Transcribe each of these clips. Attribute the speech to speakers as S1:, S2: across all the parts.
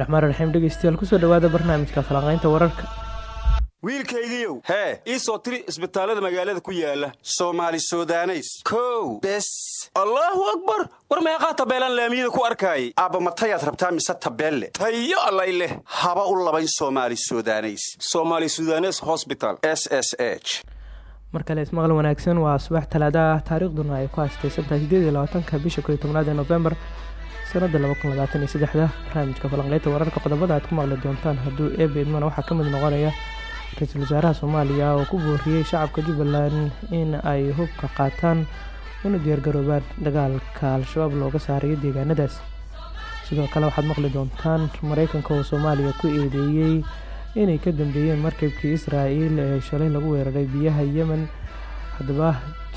S1: bismillahi raxmaan raxiim dhegeystayaal ku soo dhawaada barnaamijka falanqaynta wararka.
S2: Wiilkaygiiow hee ii soo tiri isbitaallada magaalada ku yaalla soomaali sudaneys. Kow. Bes. Allaahu akbar! War meeqaa tabeelaan laamiyada ku arkaayay? Aabba matayaad rabtaa mise tabeelle? Tayo allay leh. Haba u labayn soomaali sudaneys. Somaali sudanes hosbital s s h.
S1: Mar kale ismaqal wanaagsan waa subax talaada ah taariikhduna ay ku haastaysantahay sideed iyo labaatanka bisha ko iyo tobnaad ee nofembar sanada laba kun labaatan iyo saddexda barnaamijka falanqeynta wararka qodobada aad ku maqli doontaan hadduu eebe idmana waxaa ka mid noqonaya ra'iisul wasaaraha soomaaliya oo ku booriyey shacabka jubbaland in ay hubka qaataan una diyaargaroobaan dagaalka al-shabaab looga saarayo deegaanadaas. Sidoo kale waxaad maqli doontaan mareykanka oo soomaaliya ku eedeeyey inay ka dambeeyeen markabkii israa'iil ee shalay lagu weeraray biyaha yemen haddaba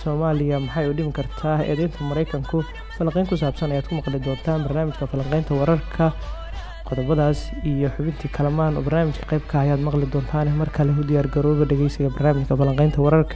S1: soomaaliya maxay u dhimi kartaa eedeynta mareykanku falanqeyn ku saabsan ayaad ku maqli doontaan barnaamijka falanqeynta wararka qodobadaas iyo xubintii kalamaan oo barnaamijka qeybka ayaad maqli doontaan. Mar kale u diyaargarooba dhegeysiga barnaamijka falanqeynta wararka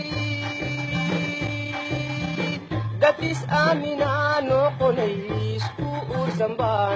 S1: is aaminaa noo qonays ku uursan baa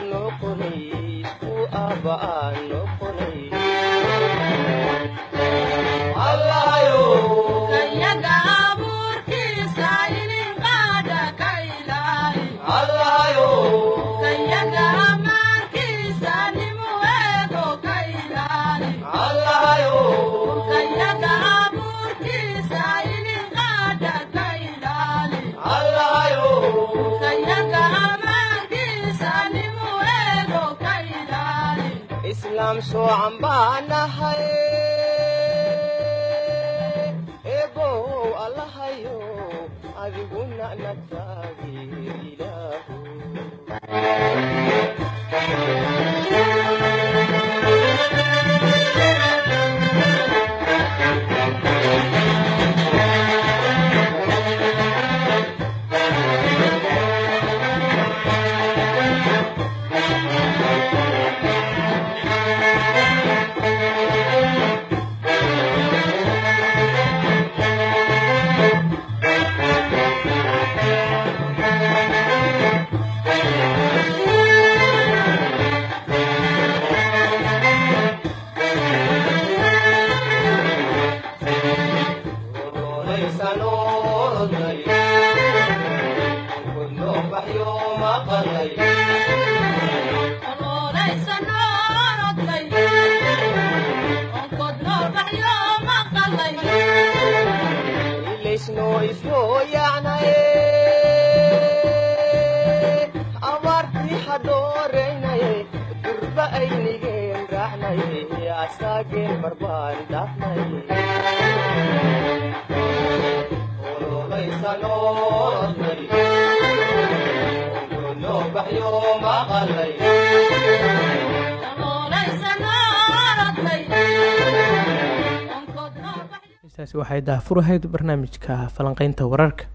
S1: taasi waxay daahfurahayd barnaamijka falanqeynta wararka.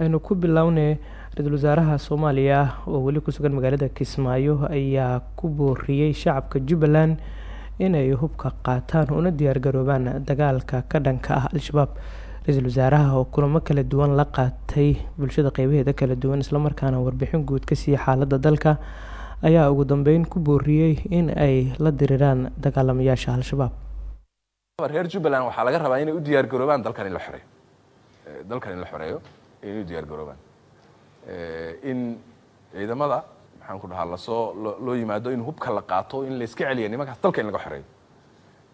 S1: Aynu ku bilownay ra'iisul wasaaraha soomaaliya oo weli ku sugan magaalada kismaayo ayaa ku booriyey shacabka jubbaland inay hubka qaataan una diyaargaroobaan dagaalka ka dhanka ah al-shabaab ra'iisul wasaaraha oo kulamo kala duwan la qaatay bulshada qeybaheeda kala duwan islamarkaana warbixin guud ka siiyey xaalada dalka ayaa ugu dambeyn ku booriyey in ay la diriraan dagaalamayaasha al-shabaab.
S3: Reer jubbaland waxaa laga rabaa inay u diyaar garoobaan dalkan in la xoreeyo. Dalkan in la xoreeyo inay u diyaar garoobaan. In ciidamada maxaan ku dhahaa la soo lo- loo yimaado in hubka la qaato in layska celiya nimankaas dalka in laga xoreeyo.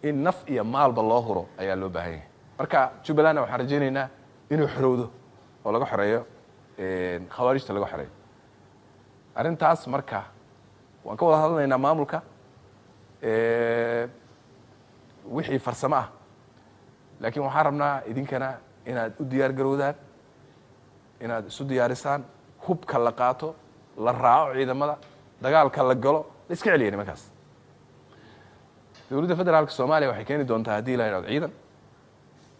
S3: In naf iyo maalba loo huro ayaa loo baahan yahay marka jubbalandna waxaan rajaynaynaa inuu xorowdo oo laga xoreeyo khawaarijta laga xoreeyo. Arrintaas marka waan ka wada hadlanaynaa maamulka wixii farsamo ah. Laakiin waxaan rabnaa idinkana inaad u diyaar garowdaan inaad isu diyaarisaan hubka la qaato la raaco ciidamada dagaalka la galo la iska celiya nimankaas dowladda federaalka soomaaliya waxay keeni doontaa haddii la yidhahdo ciidan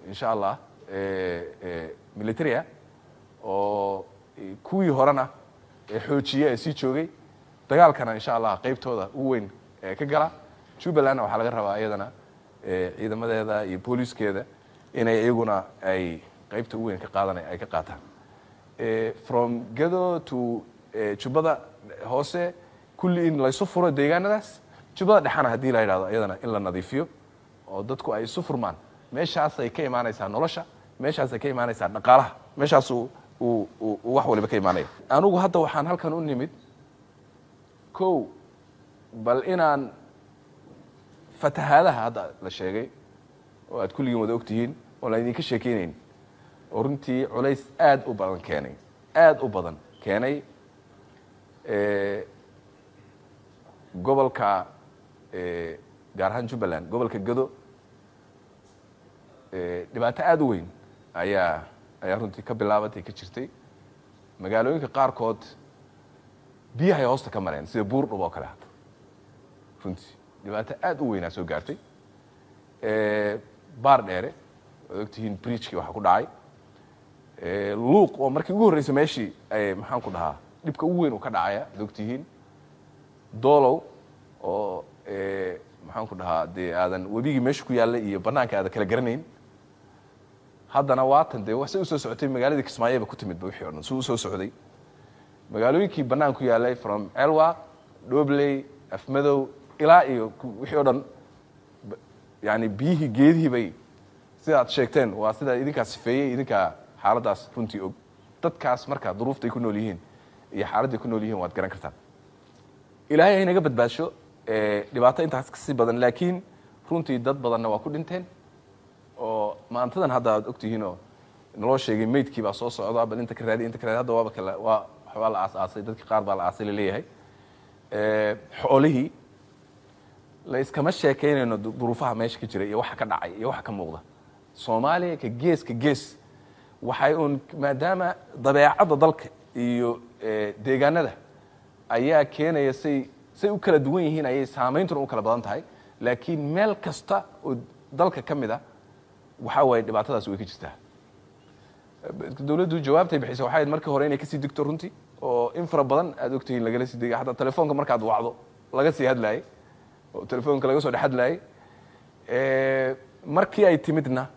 S3: insha allah militaria oo kuwii horena xoojiye ee sii joogay dagaalkana insha allah qeybtooda ugu weyn ka gala. Jubbalandna waxaa laga rabaa iyadana ciidamadeeda iyo booliiskeeda inay iyaguna ay qeybta ugu weyn ka qaadana ay ka qaataan. From gado to jubbada hoose kulli in laysu furo deegaanadaas jubbada dhexana haddii la yidhahdo iyadana in la nadiifiyo oo dadku ay isu furmaan meeshaasay ka imaanaysaa nolosha meeshaasay ka imaanaysaa dhaqaalaha meeshaas uu uu wax waliba ka imaanaya. Anugu hadda waxaan halkan u nimid kow bal inaan fatahaadaha hadda la sheegay oo aad kulligiin wada ogtihiin oo la idinka sheekeynayn oo runtii culays aada u badan keenay aada u badan keenay gobolka gaar ahaan jubbaland gobolka gado dhibaato aada u weyn ayaa ayaa runtii ka bilaabatay ka jirtay. Magaalooyinka qaarkood biyahay hoosta ka mareen sida buurdhub oo kale hadda runtii dhibaato aada u weynaa soo gaartay. Baar dheere waad ogtihiin bridgekii waxaa ku dhacay. Luuq oo markii ugu horreysay meeshii maxaan ku dhahaa dhibka ugu weyn uu ka dhacaya ad ogtihiin. Doolow oo maxaan ku dhahaa dee aadan webigii meesha ku yaallay iyo banaanka aadan kala garanayn haddana waatan dee say u soo socotay magaaladii kismaayeba ku timidba wixii o dhan suu u soo socday. Magaalooyinkii bannaan ku yaallay from elwa dhobley afmadow ilaa iyo wixii o dhan yani biyihii geedihii bay sidaad sheegteen waa sidaa idinkaa sifeeyey idinkaa xaaladdaas runtii og. Dadkaas markaa duruuftay ku nool yihiin iyo xaaladday ku nool yihiin waad garan kartaan. Ilaahay haynaga badbaadsho dhibaato intaas ka sii badan laakiin runtii dad badanna waa ku dhinteen oo maantadan hadda aad ogtihiinoo naloo sheegay maydkii baa soo socda bal inta ka raadi inta ka raadi hadda waaba kale waa waxbaa la aas-aasay dadkii qaar baa la aasay la leeyahay xoolihii la iskama sheekeynayno duruufaha meesha ka jira iyo waxa ka dhacay iyo waxa ka muuqda. Soomaaliya ka gees gees. Waxay uun maadaama dabeecadda dalka iyo deegaanada ayaa keenaya say say u kala duwan yihiin ayay saameyntuna u kala badan tahay. Laakiin meel kasta oo dalka ka mid a waxaa waaye dhibaatadaas way ka jirtaa. Dowladdu jawaabtay bixisay waxay markii hore inay ka sii digto runtii oo in fara badan aad ogtihiin lagala sii degay xataa telefoonka markaad wacdo laga sii hadlaayey oo telefoonka laga soo dhex hadlaayey markii ay timidna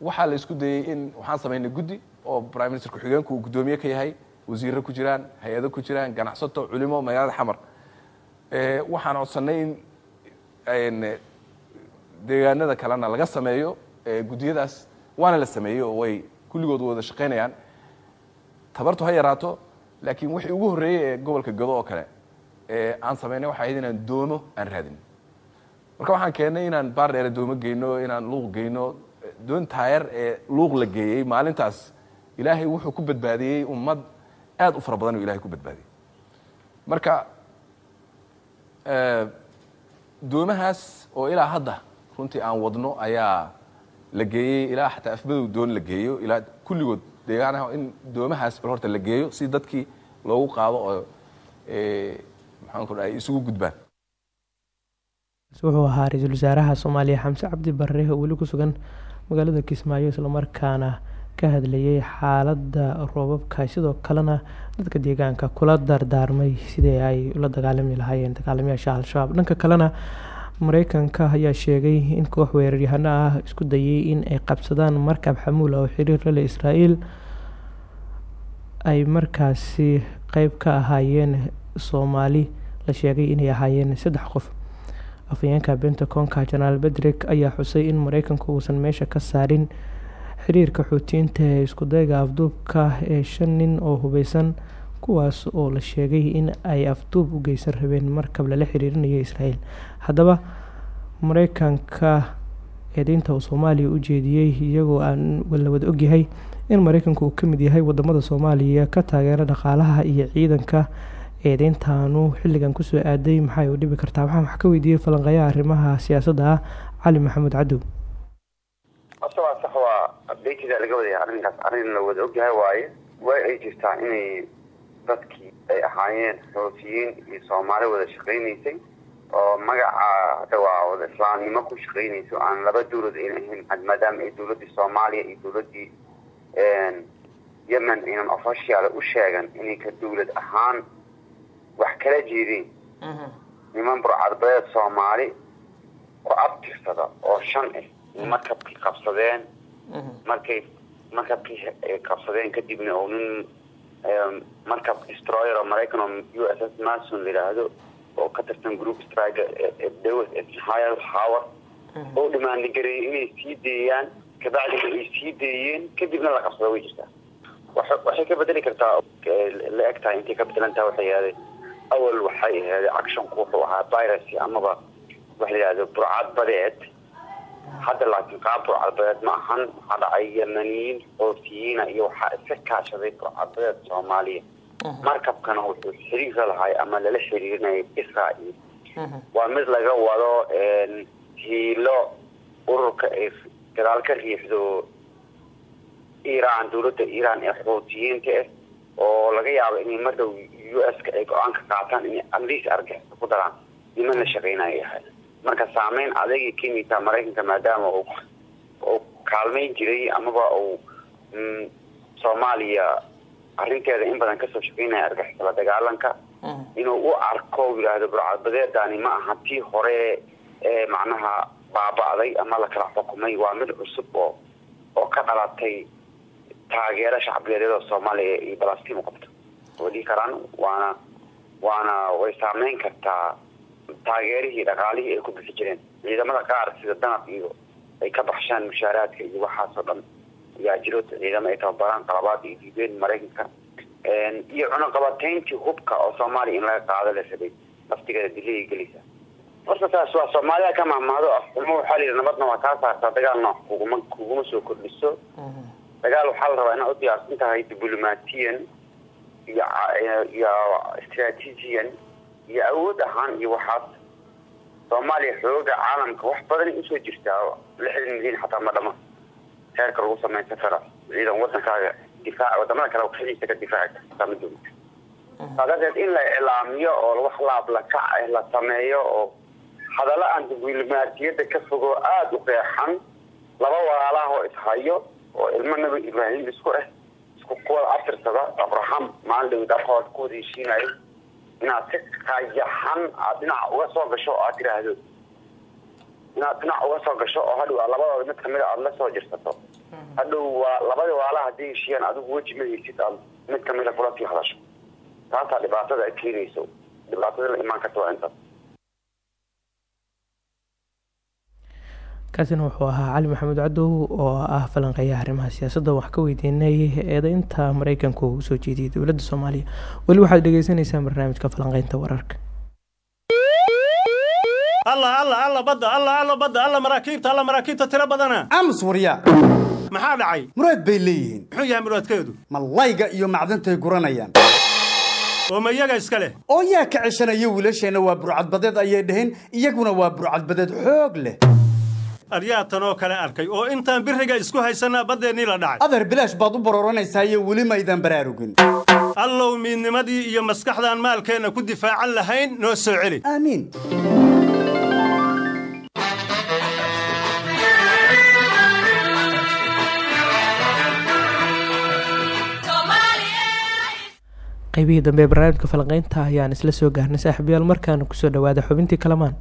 S3: waxaa la isku dayey in waxaan samaynay guddi oo prime minister ku-xigeenku uu guddoomiye ka yahay wasiirro ku jiraan hay'ado ku jiraan ganacsato culimo magaalada xamar. Waxaan codsanay in deegaanada kalena laga sameeyo guddiyadaas waana la sameeyey oo way kulligood wada shaqaynayaan. Tabartu ha yaraato laakiin wixii ugu horreeyey ee gobolka gado oo kale aan samaynay waxay ahayd inaan doomo aan raadin. Marka waxaan keennay inaan baar dheere doomo geyno inaan luuq geyno doon taayar ee luuq la geeyey maalintaas ilaahay wuxuu ku badbaadiyey ummad aad u fara badan oo ilahay ku badbaadiyey. Marka doomahaas oo ilaa hadda runtii aan wadno ayaa la geeyey ilaa xataa afmadow doon la geeyo ilaa kulligood. Deegaanaha in doomahaas bal horta la geeyo si dadkii loogu qaado oo maxaan ku dhahay isugu gudbaan.
S4: Wuxuu ahaa ra'iisul wasaaraha soomaaliya xamse cabdi barre oo weli ku sugan magaalada kismaayo islamarkaana ka hadlayay xaaladda roobabka. Sidoo kalena dadka deegaanka kula dardaarmay sidii ay ula dagaalami lahaayeen dagaalamayaasha al-shabaab. Dhanka kalena mareykanka ayaa sheegay in koox weeraryahano ah isku dayay in ay qabsadaan markab xamuul oo xiriir la leh israael ay markaasi qeyb ka ahaayeen soomaali la sheegay inay ahaayeen saddex qof. Afhayeenka bentaconka janaal bedrick ayaa xusay in mareykanku uusan meesha ka saarin xiriirka xuutiyiinta ee iskudayga afduubka ee shan nin oo hubeysan kuwaas oo la sheegay in ay afduub u geysan rabeen markab lala xiriirinayo israel. Haddaba mareykanka eedeynta uu soomaaliya u jeediyey iyagoo aan la wada ogyahay in mareykanku uu ka mid yahay waddamada soomaaliya ka taageera dhaqaalaha iyo ciidanka eedeyntaanu xilligan ku soo aaday maxay u dhibi kartaa? Waxaan wax ka weydiiyey falanqeeyaha arrimaha siyaasadda ah cali maxamuud cadow.
S5: Waa updateda laga wadaya arrinkaas arrin la wada ogyahay waaye way ay jirtaa inay dadkii ay ahaayeen xoosiyiin iyo soomaali wada shaqaynaysay oo magaca hadda waa wada islaamnimo ku shaqaynayso aan laba dawlad ayna ahayn maadaama ay dawladdii soomaaliya iyo dawladdii yemen aynan official u sheegan inay ka dawlad ahaan wax kala jeedeen niman burcadbadeed soomaali oo abtirsada oo shan ah markabkii qabsadeen. Markay markabkii ay qabsadeen kadibna oo nin markab destroyer oo maraykan oo u s s mason la yidhaahdo oo ka tirsan group strike dawad howard oo dhimaandigareeyay inay sii deeyaan kabacdina ay sii deeyeen kadibna la qabsado way jirtaa. Waxay ka bedeli kartaa la eg tahay intay ka bedelantaha waxay yidhahdeen awal waxay ahayd actionku wuxuu ahaa viracy amaba waxa la yidhahdo burcad badeed hadda laakiin qaab burcad badeed ma ahan. Waxaa dhacay yemaniyiin xoosiyiina iyo waxaa iska kaashaday burcad badeed soomaaliya markabkana wuxuu xiriira lahay ama lala xiriirinayay israel waa mid laga wado hiilo ururka ay gadaal ka riixdo iran dawladda iran ee xoutiyiinta ah oo laga yaabo inay mar dhow u s ka ay go'aanka qaataan inay atleast argixisa ku daraan. Niman la shaqaynayo yahay marka saameyn adagay keenaysaa maraykanka maadaama uu kaalmayn jiray amaba uu soomaaliya arrinteeda in badan ka soo shaqaynaya argixisa la dagaalanka. Inuu u arko yidhaahdo burcadbadeedani ma aha tii hore ee macnaha baaba'day ama la kala xukumay. Waa mid cusub oo oo ka dhalatay taageero shacbigeedyada soomaaliya iyo balastiin u qabto. Way dhihi karaan waana waana way saameyn kartaa taageerihii dhaqaalihii ay ku bixi jireen. Ciidamada qaar sida danab iyo ay ka baxshaan mushaaraadka iyo waxaasoo dhan ayaa jiro ciidamo ay tababaraan qalabaad iyo diideen maraykanka iyo cunaqabateyntii hubka oo soomaaliya in laga qaado la rabay laftigeeda dilay gelisa horta taas waa soomaaliya ka mahmaado afxumo waxaa layidhi nabadna waa kaa saartaa dagaalna kuguma kuguma soo kordhiso. Dagaal waxaa la rabaa inaad u diyaarsan tahay diblomaatiyan iyo iyo strategiyan iyo awood ahaan iyo waxaas. Soomaaliya xooga caalamka wax badanay u soo jirtaa lixdan milyan xataa ma dhama. Heerka lagu samaysan kara ciidan wadankaaga difaac waddamada kale xidiisa ka difaaci kartaa ma joogto saa darteed in la iclaamiyo oo wax laablakac ah la sameeyo oo hadallo aan diblomaasiyadda ka fogo aada u qeexan laba walaalaah oo ishayo oo ilmo nabi ibraahim isku ah isku kuwada abtirsada abraham maalin dhawid ku heshiinayo inaad si qayaxan aad dhinaca uga soo gasho oo aad tiraahdo. Inaad dhinac uga soo gasho oo hadhow aad labadooda mid ka mid a aada la soo jirsato. Hadhow waa labadii walaalaha hadday heshiiyaan adigu weji ma haysid aad mid kamida kula sii hadasho. Taasaa dhibaatada ay keenayso. Dhibaatada la imaan karta waa intaas
S4: kaasina wuxuu ahaa cali maxamed cadow oo ah falanqeeyaha arrimaha siyaasadda. Wax ka weydiinay eedeynta mareykanku uu u soo jeediyay dowladda soomaaliya. Weli waxaad dhegeysaneysaan barnaamijka falanqeynta wararka.
S6: Alla alla alla badda alla alla badda alla maraakiibta alla maraakiibta tiro badana.
S7: Aamus waryaa
S6: maxaa dhacay?
S7: Muraad bay leeyihiin.
S6: Muxuu yahay muraadkeedu
S7: mallayga iyo macdantay guranayaan.
S6: Oo ma iyaga iska leh.
S7: Oo yaa ka ceshanaya wiilasheenna waa burcadbadeed ayay dhaheen iyaguna waa burcadbadeed xoog leh
S6: aryaa tanoo kale arkay oo intaan biriga isku haysanaa baddeennii la dhacay.
S7: Adeer bilaash baad u barooranaysaa iyo weli maydan baraarugin.
S6: Allow miidnimadii iyo maskaxdaan maalkeenna ku difaacan lahayn noo soo celi.
S7: Aamiin
S4: qaybihii dambe ee barnaamijka falanqeynta ayaan isla soo gaarnay saaxiibayaal markaana ku soo dhawaada xubintii kalamaan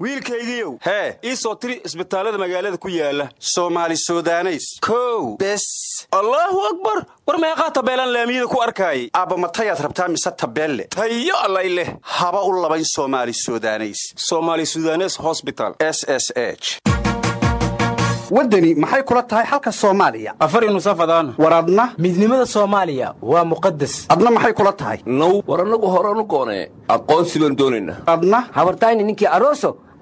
S8: wiilkaygiiow hee ii soo tiri isbitaallada magaalada ku yaalla soomaali sudaneys. Kow. Bes. Allaahu akbar. War meeqaa tabeelaan laamiyada ku arkaayay aabba matayaad rabtaa mise tabeelle? Tayo allay leh. Haba u labayn soomaali sudaneys. Somaali sudanes hosbital s s h.
S7: Waddani maxay kula tahay xalka soomaaliya?
S8: Afari nusafadaan
S7: war adna?
S9: Midnimada soomaaliya waa muqadas
S7: adna maxay kula tahay?
S10: Now war annagu horanu goonee aqoonsi baan doonaynaa
S7: adna?
S11: Habartayni ninkii aroso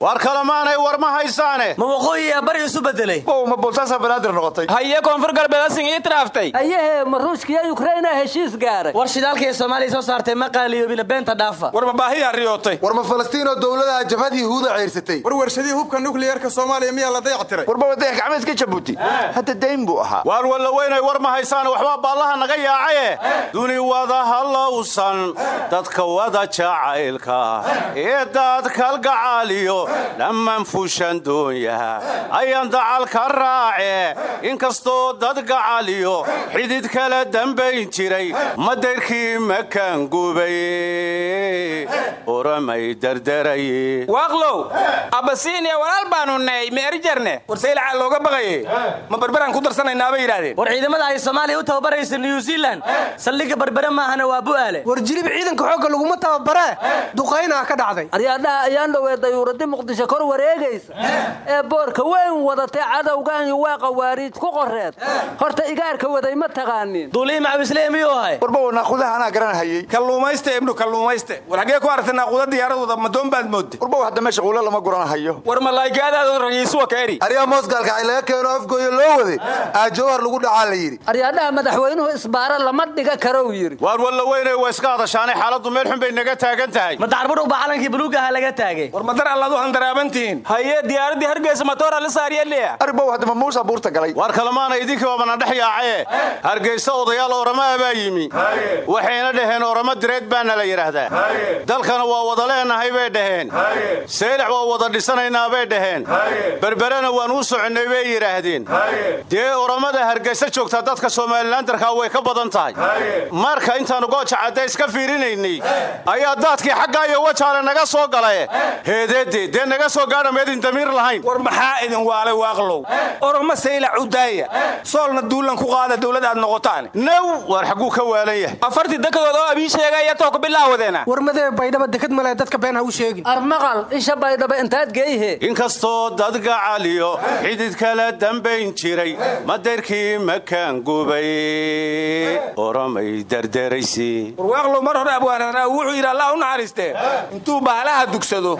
S8: war kalemaanay war ma haysaane.
S9: Ma waqooyiyaa bari isu bedelay
S8: ma boltaasa banaadir noqotay. Haye koonfur galbeedasin ii tiraaftay
S11: ayahee ma ruushkiyo yukraina heshiis gaaray.
S9: War shidaalkii soomaaliya soo saartay ma qaaliyoobina beenta dhaafa.
S8: War ma baahiyaa riyootay
S12: war ma falastiin oo dowladaha jabhad yahuuda ceyrsatay
S6: war warshadii hubka nukliyeerka soomaaliya miyaa la dayactiray
S8: warba wadayax gacmeedka jabuuti. Hadda dayn buu ahaa. Waar walla weynay war ma haysaane waxbaa baallaha naga yaacaye. Duni wada hallowsan dadka wada jacaylka. Ee dadkalgacaaliyo dhammaan fuushan doonyaha ayaan dacal ka raace. Inkastoo dad gacaliyo xidid kala dambayn jiray. Madayrkii makaan gubay oramay dardaraye
S2: waaqlow abasiiniya walaal baanu nahay ma erjarne warsaylaca looga baqaye ma berberaan ku darsanaynaa bay yidhaahdeen
S9: war ciidamada ay soomaaliya u tababaraysa new zealand saldhigga berbere maahana waa bu'aale
S13: war jilib ciidanka xoogga laguma tababaree. Duqaynaa ka dhacday.
S11: Aryaadhaha ayaan dhowee dayuuradi muqdisho kor wareegaysa. Ee boorka weyn wadatay cadowgan iyo waa qawaariij ku qoreed. Horta igaarka waday ma taqaanin.
S9: Duulihii macawislee miyuu ahay?
S8: Warbaw naaqudaha anaa garanhayey
S2: kalluumayste ibnu kalluumayste. War xaggee ku aragtay naaquda diyaaradooda madoon baad moodda
S8: warbaw hadda meesha quulo lama guranhayo
S2: war malaaygaadaadu ragiisuwa ka eri
S12: aryaa moosgaalka ay laga keeno afgooyo loo waday aajowhar lagu dhacaa la yidhi.
S11: Aryaadhaha madaxweynuhu isbaaro lama dhiga karow yidhi.
S8: Waar walla weynay waa iska hadashaanay. Xaaladdu meel xun bay naga taagan tahay.
S9: Ma dacarbudhug baa calankii buluugaha laga taagay?
S2: War madar allaad u handaraabantihiin haye diyaaradii hargeysa matoora la saariyaleya
S8: arbow hadda ma muusa buurta galay. Waar kalemaana idinkii baabana dhex yaacee? Hargeysa odayaal oramaa baa yimi. Waxayna dhaheen oramo direed baana la yidhaahdaa dalkana waa wada leenahay bay dhaheen. Seylax waa wada dhisanaynaa bay dhaheen. Berberena waan uu soconnay bay yidhaahdeen dee oramada hargeysa joogtaa dadka somalilandarkaa way ka badan tahay. Marka intaannu gooja cadda iska fiirinaynay ayaa daadkii xaggaa iyo wajaale naga soo galae heedeedee dee naga soo gaadha meedin damiir lahayn.
S2: War maxaa idin waalay waaqlow? Oromo saylac u daaya soolna duulan ku qaada dowlad aad noqotaan.
S8: Naw waar xagguu ka waalan yahay.
S2: Afartii dekadood oo abii sheegaya too ku bilaawadeena
S13: war madee baydhaba dekad male dadka been ha u sheegin.
S11: Armaqal isha baydhaba intaad geyhe
S8: inkastoo dad gacaliyo xidid kala dambayn jiray madayrkii makaan gubay oramay dardaraysi
S2: warwaaqlow mar hore abwaanana wuxuu yidhi allah u naxariistee intuu bahalaha dugsado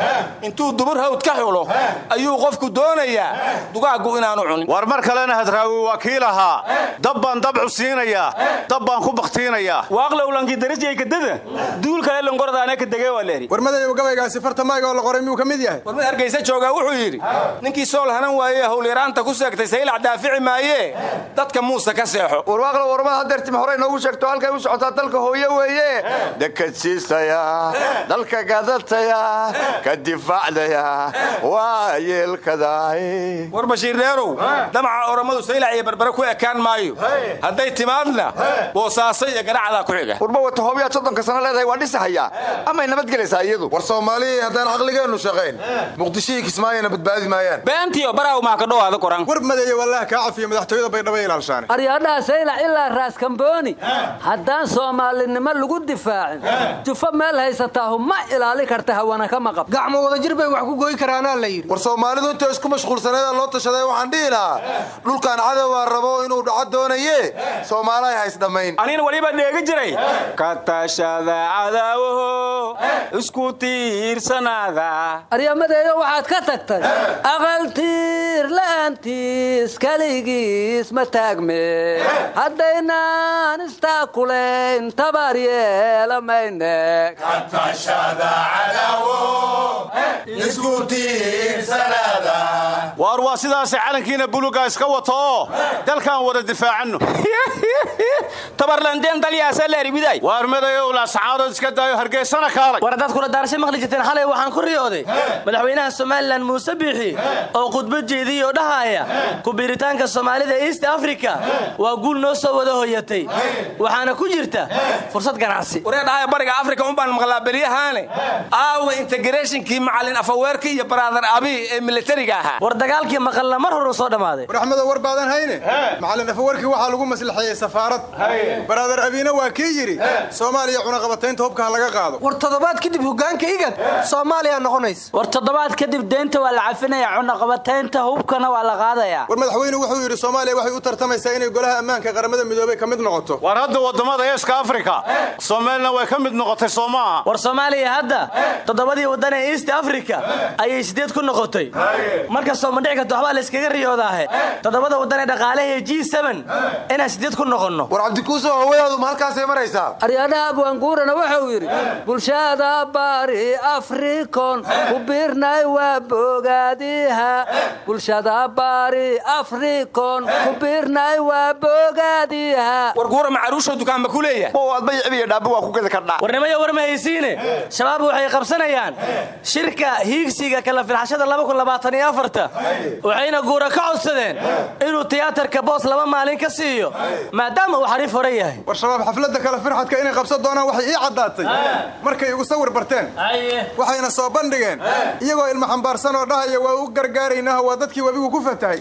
S2: intuu dubur hawd ka xulo ayuu qofku doonayaa dugaaggu inaanu cunin.
S8: War mar kalena hadraawi waa kii lahaa dab baan dabcu siinayaa dab baan ku bakhtiinayaa
S2: waaqlow lankii darajay kadada duul kale langordaane ka degee waa leeri.
S12: War madayow gabaygaasi farta mayga oo la qoray miyuu ka mid yahay?
S2: War mid hargeysa joogaa wuxuu yidhi ninkii sool hanan waaye howlyaraanta ku seegtay saylac daafici maayee dadka muuse ka seexo.
S8: Warwaaqlo warmada hadeertima horey noogu sheegto halkay u socotaa dalka hooye weeye. Dekad siisaya dalka gadataya ka yeelkadaay
S2: war bashiir dheerow damaca oromadu saylac iyo ku ekaan maayo. Hadday timaadna boosaaso iyo ganacdaa ku xiga.
S8: Warba wata hoobiyaad soddonka sano leedahay waa dhisahayaa amay nabadgelaysaa iyadu?
S12: War soomaaliyii haddaan caqligeennu shaqayn. Muqdishihii kismaayona badbaadi maayaan.
S2: Beentiyo baraaw maa ka dhowaada koran
S12: war madeeyo wallaah kaa cafiyo madaxtooyada baydhaba ilaalshaane.
S11: Aryaadhaha saylac ilaa raaskambooni haddaan soomaalinimo lagu difaacin jufo meel haysataahu ma ilaali karta hawana kama qab
S13: wax ku gooyi karaanaa la yidhi.
S12: War soomaalidu intay isku mashquulsaneeda loo tashaday waxaan dhihi lahaa dhulkan cadowaa rabo inuu dhaco doonaye soomaalahay haysdhammayn
S2: anina weliba dheegi jiray. Ka tashada cadaawaho isku tiirsanaada.
S11: Aryamadeeyo waxaad ka tagtay aqaltiir la'aantiis keligiis ma taagme. Haddaynaan istaakulayn tabar yeelamayne
S8: waar
S14: waa sidaase calankiina buluga iska wato? Oo dalkaan wada difaacanno.
S2: Tabarlandeen dalyaasa laaribiday
S14: waar madayow laascaadood iska daayo hargeysana kaalay.
S9: War haddaad kula daarasho maqli jirteen xalay waxaan ku riyooday madaxweynaha somalilan muuse biixi oo khudbad jeediyey oo dhahaaya ku biiritaanka soomaalida east africa. Waa guul noo soo wada hoyatay. Waxaana ku jirta fursad ganacsi.
S2: Wareedhahaya bariga afrika unbaan maqlaa beryahaane aawa integrationkii macalin afaweerka iyo baraadar abi ee militariga ahaa.
S9: War dagaalkii maqalna mar horu soo dhammaaday
S12: war axmedo war baadan hayne? Macalin afawarkii waxaa lagu maslaxeeyey safaarad. Baraadar abiina waa kii yidhi soomaaliya cunaqabataynta hubka ha laga qaado.
S13: War toddobaad kadib hogaanka igad soomaaliya noqonaysa
S15: war toddobaad kadib deynta waa la cafinaya cunaqabataynta hubkana waa la qaadaya.
S12: War madaxweyne wuxuu yidhi soomaaliya waxay u tartamaysaa inay golaha ammaanka qaramada midoobay ka mid noqoto.
S14: Waar hadda waddamada eeska afrika somalilan way ka mid noqotay soo maaha
S9: war soomaaliya hadda toddobadii waddan ee east africa ayay sideed ku noqotay. Markastoo ma dhici karto waxbaa la iskaga riyoodaahe? Toddobada waddan ee dhaqaalaha g inaan sideed ku noqonno.
S12: War cabdikuuso hawadaadu ma halkaasay maraysaa
S11: aryadhaha abwaanguurana wuxuu yidhi bulshada bari afrikon ku biirnay waa bogaadiha. Bulshada bari afrikon ku biirnay waa bogaadiha.
S2: Warguura macaruusho dukaanba ku leeyahay?
S8: Adba yicibiyo dhaabba waa ku gedi kardhaa
S9: warnimayo war ma haysiine shabaab waxay qabsanayaan shirka hiigsiga kala firxashada waxayna guura ka codsadeen inuu tiyaatarka boos laba maalin ka siiyo. Maadaama uu xariif hore yahay.
S12: War shabaab xafladda kale firxadka inay qabsan doonaan waxay ii caddaatay. Markay igu sawir barteen. Waxayna soo bandhigeen. Iyagoo ilma xambaarsan oo dhahaya waa u gargaaraynaaho waa dadkii webigu ku fatahay.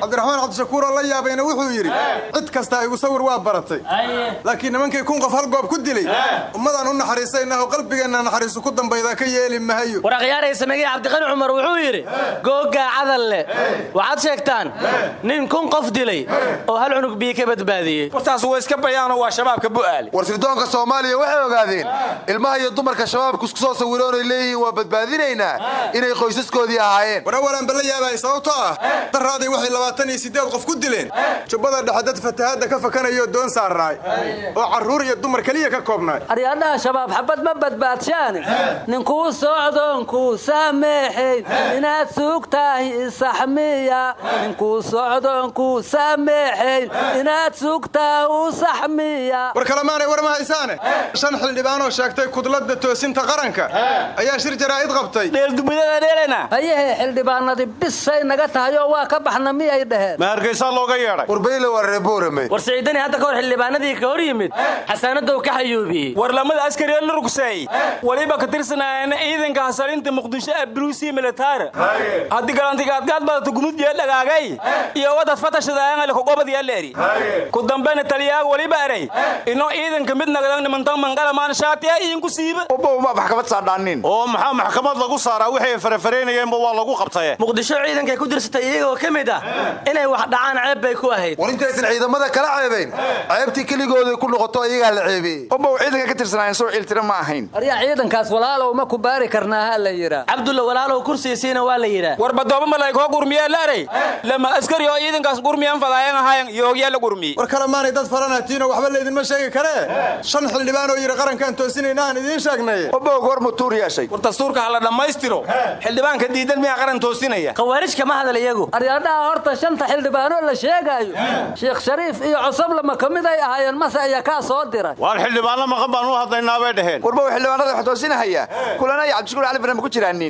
S12: Cabdiraxmaan cabdishakuur oo la yaabayna wuxuu yidhi cid kastaa igu sawir waa baratay. Laakiin nimankii kun qof hal goob ku dilay ummadaan u naxariisaynaho qalbigeenna naxariisu ku dambaydaa ka yeeli mahayo
S9: sameegay cabdiqani cumar wuxuu yidhi googaa cadal leh. Waxaad sheegtaan nin kun qof dilay oo hal cunug biyo ka badbaadiyey.
S2: Wartaas waa iska bayaano waa shabaabka bu'aale
S12: war sirdoonka soomaaliya waxay ogaadeen ilmaha iyo dumarka shabaabku isku soo sawiroon ay leeyihiin waa badbaadinaynaa inay qoysaskoodii ahaayeen. War awalan balla yaabay sababtoo ah daraaday waxay labaatan iyo siddeed qof ku dileen. Jubbada dhexe dad fatahaadda ka fakanayoo doon saarraay oo carruur iyo dumar keliya ka koobnaay.
S11: Aryadhaha shabaab xabad ma badbaadshaani ninkuu socdoonkuu saameexayn inaad sugtahay saxmiya ninkuu socdoonkuu saameexayn inaad sugtaa u saxmiya
S12: war kalemaanay war ma haysaane shan xildhibaanoo sheegtay kudladda toosinta qaranka. Ayaa shir jaraa'id qabtay.
S2: Dheeldumidada dheelena
S11: hayehe xildhibaanadii bisay naga tahay oo waa ka baxna miyay dhaheen?
S14: Ma hargeysaa looga yeedhay?
S12: Warbayle waa reeboorame
S9: war siciidani hadda ka hor xildhibaanadii ka hor yimid. Xasaanadow ka xayuubiyey.
S2: War lamada askari la rugseey waliba ka tirsanaayeen ciidanka hasalinta muqdisho ee brusi militaar. Haddii galantigaadgaad badata gumudjee dhagaagay. Iyo wadad fatashadaayangale kogobad yaleeri ku dambena taliyaag waliba eray ino ciidanka mid nagadan nimantan mangalamaan shaatiya iinku siiba
S8: ubawma maxkamad saadhaanin
S14: oo maxaa maxkamad lagu saaraa? Waxay farafareenayeenba waa lagu qabtaye.
S9: Muqdisho ciidankay ku dirsatay iyagoo ka mid ah inay wax dhacaan ceeb bay ku ahayd.
S12: War intaysan ciidamada kala ceebayn ceebtii keligooday ku noqoto iyagaa la ceebeeyey.
S8: Ubaw ciidanka ka tirsanaayeen soo ciiltira ma ahayn.
S11: Aryaa ciidankaas walaalow ma ku baari karnaa ha la yidhaa
S9: cabdulla walaalow kursiisiina waa la yidhaa
S2: war badooba malaykoo gurmiyaa la eray lama askari oo ciidankaas gurmiyan fadaayan ahayan yoogyaa la gurmiyey
S12: war kalemaanay dad faranatiino waxba laydinma sheegi karee shan xildhibaan oo yidhi qarankaan toosinayna aan idiin sheegnay.
S8: Ubaw goor mutuur yeeshay.
S2: War dastuurka ha la dhammaystiro. Xildhibaanka diidan miyaa qaran toosinaya?
S9: Khawaarij kama hadal iyagu.
S11: Aryadhaha horta shanta xildhibaanoo la sheegaayo. Sheekh shariif iyo cosablama ka mid ay ahaayeen mase ayaa kaa soo diray.
S14: Waar xildhibaanla maqan baan u hadlaynaa bay dhaheen
S8: warbaw xildhibaanada wax toosinahaya kulana iyo cabdishukuur cali barnaamij ku jiraanin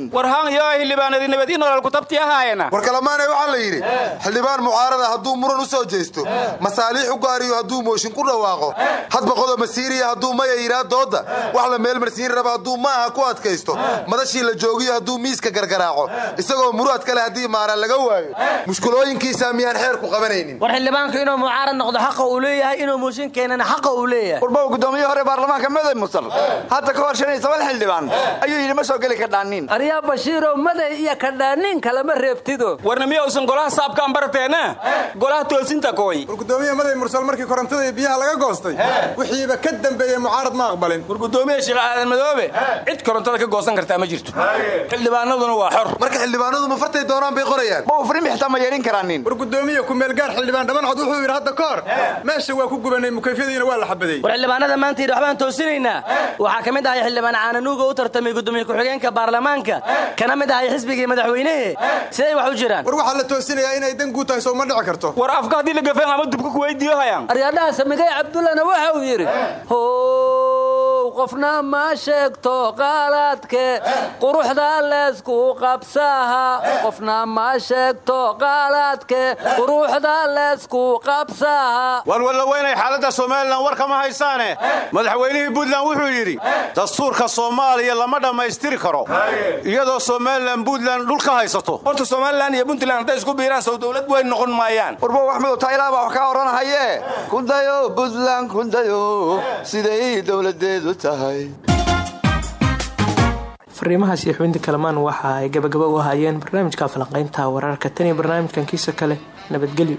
S2: war
S12: kalemaanay waxaa la yidhi xildhibaan mucaarada hadduu muran u soo jeesto masaaliix u gaariyo hadduu mooshin ku dhawaaqo hadba qodob masiiriya hadduu maya yidhaa dooda wax la meel marsiin raba hadduu maaha ku adkaysto madashii la joogiyo hadduu miiska gargaraaco isagoo muraad kale haddii maaraan laga waayo. Mushkulooyinkiisa miyaan xeer ku qabanaynin.
S9: War xildhibaanku inuu mucaarad noqdo xaqa uu leeyahay inuu muushin keenana xaqa uu leeyahay.
S8: Warbaw guddoomiye hore baarlamaanka maday musal hadda ka hor shan iyo toban xildhibaan ayuu yidhi ma soo geli kadhaanin
S11: aryaa bashiirow maday iyo kadhaanin kalama reebtido.
S2: Warna miya usan golaha saabkaan barateena golaha toosinta kooy.
S12: War guddoomiye maday mursal markii korontada iyo biyaha laga goostay wixiiba ka dambeeyey mucaarad ma aqbalin.
S2: War guddoomiye sheekh aadan madoobe cid korontada ka goosan kartaa ma jirto. Xildhibaanaduna waa xor.
S12: Marka xildhibaanadu ma fartay doonaan bay qorayaan.
S8: Baw frim xitaa ma yeelin karaanin
S12: war guddoomiye kumeelgaar xildhibaan dhammancod wuxuu yidhi hadda ka hor meesha waa ku gubanay mukayfyadiina waa la xabaday
S9: war xildhibaanada maanta yidhi waxbaan toosinaynaa. Waxaa ka mid ahay xildhibaan caananuuga u tartamay guddoomiye ku-xigeenka baarlamaanka kana mid ahay xisbigii madaxweynehe siday wax u jiraan.
S12: War waxaa la toosinayaa inay dan guud tahay soo ma dhici karto.
S2: War afka haddii la gafeen ama dubka kuweydiiyo hayaan.
S11: Aryaadhaha samigay cabdullana waxa uu yidhi how qofna ma sheegto qaalaadke quruxda leysku qabsaha qofna ma sheegto qaalaadke quruxda leysku qabsaha
S8: walwalla weynay xaaladda somalilan war kama haysaane. Madaxweynihii puntland wuxuu yidhi dastuurka soomaaliya lama dhammaystiri karo iyadoo somalilan puntland dhul ka haysato.
S2: Horta somalilan iyo puntland hadday isku biiraan sow dowlad weyn noqon maayaan.
S16: Warbo axmedow taylaa baa wax kaa odhanahayee kundayo puntland kundayo siday dowladeedu tahay.
S4: Fariimahaas iyo xubinta kalamaan waxa ay gabagaba u ahaayeen barnaamijka falanqaynta wararka. Tan iyo barnaamijkan kiisa kale nabadgelyo